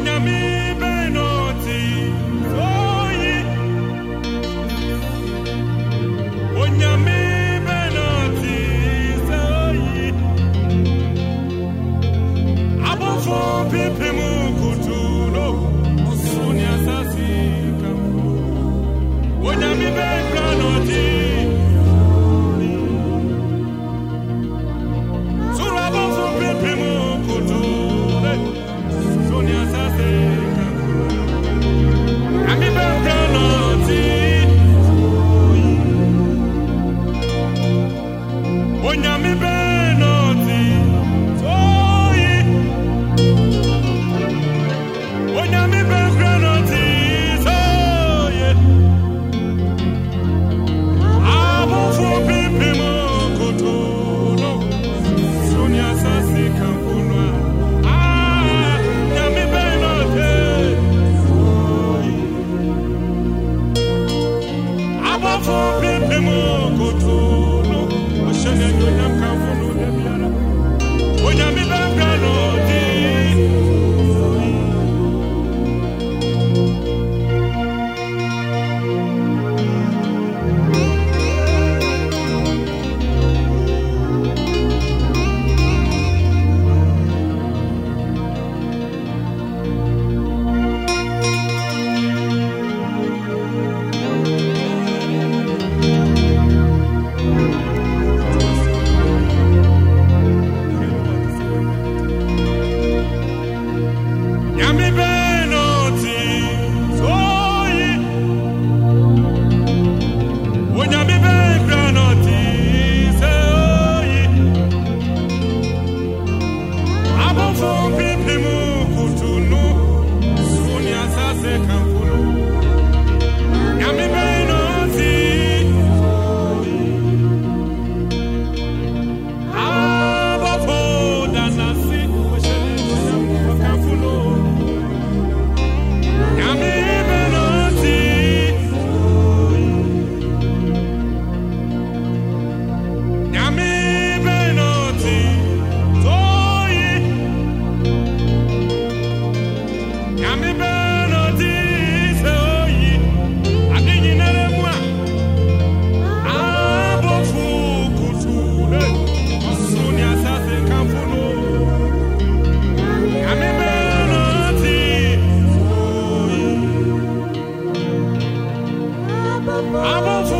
Enemy. Onyame bɛbrɛ no I'm not.